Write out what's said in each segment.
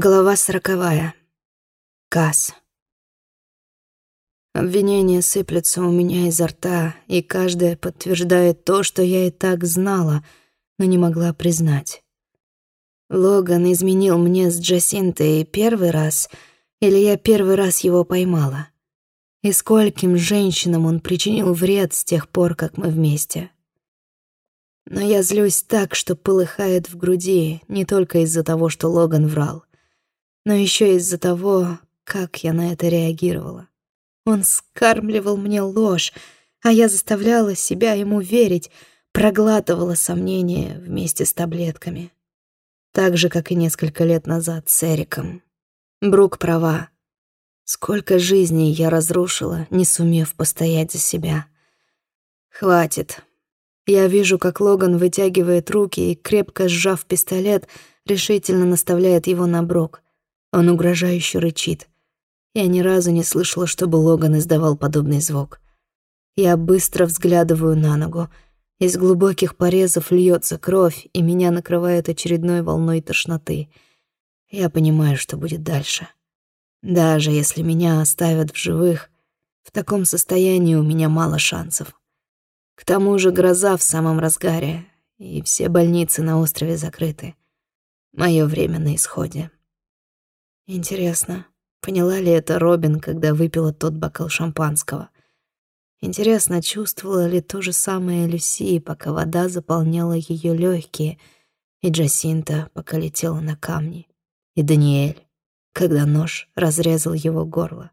Глава сороковая. Касс. Обвинения сыплются у меня изо рта, и каждое подтверждает то, что я и так знала, но не могла признать. Логан изменил мне с Джасинтой первый раз, или я первый раз его поймала? И скольким женщинам он причинил вред с тех пор, как мы вместе? Но я злюсь так, что полыхает в груди, не только из-за того, что Логан врал но еще из-за того, как я на это реагировала. Он скармливал мне ложь, а я заставляла себя ему верить, проглатывала сомнения вместе с таблетками. Так же, как и несколько лет назад с Эриком. Брук права. Сколько жизней я разрушила, не сумев постоять за себя. Хватит. Я вижу, как Логан вытягивает руки и, крепко сжав пистолет, решительно наставляет его на Брук. Он угрожающе рычит. Я ни разу не слышала, чтобы Логан издавал подобный звук. Я быстро взглядываю на ногу. Из глубоких порезов льется кровь, и меня накрывает очередной волной тошноты. Я понимаю, что будет дальше. Даже если меня оставят в живых, в таком состоянии у меня мало шансов. К тому же гроза в самом разгаре, и все больницы на острове закрыты. Мое время на исходе. Интересно, поняла ли это Робин, когда выпила тот бокал шампанского? Интересно, чувствовала ли то же самое Люси, пока вода заполняла ее легкие, и Джасинта, пока летела на камни, и Даниэль, когда нож разрезал его горло.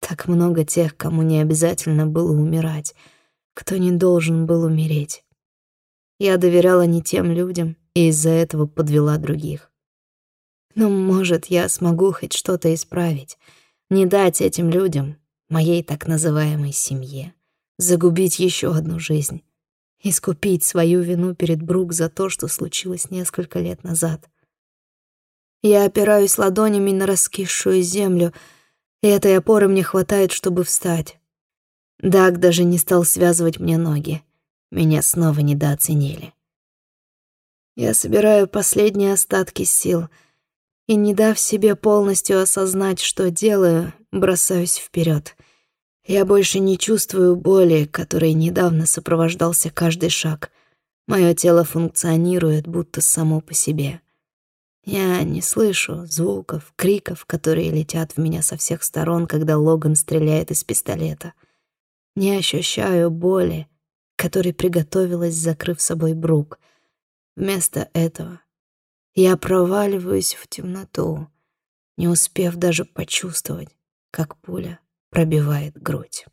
Так много тех, кому не обязательно было умирать, кто не должен был умереть. Я доверяла не тем людям и из-за этого подвела других. Но, может, я смогу хоть что-то исправить, не дать этим людям, моей так называемой семье, загубить еще одну жизнь, искупить свою вину перед Брук за то, что случилось несколько лет назад. Я опираюсь ладонями на раскисшую землю, и этой опоры мне хватает, чтобы встать. Даг даже не стал связывать мне ноги. Меня снова недооценили. Я собираю последние остатки сил — и, не дав себе полностью осознать, что делаю, бросаюсь вперед. Я больше не чувствую боли, которой недавно сопровождался каждый шаг. Мое тело функционирует будто само по себе. Я не слышу звуков, криков, которые летят в меня со всех сторон, когда Логан стреляет из пистолета. Не ощущаю боли, которой приготовилась, закрыв собой Брук. Вместо этого я проваливаюсь в темноту, не успев даже почувствовать, как пуля пробивает грудь.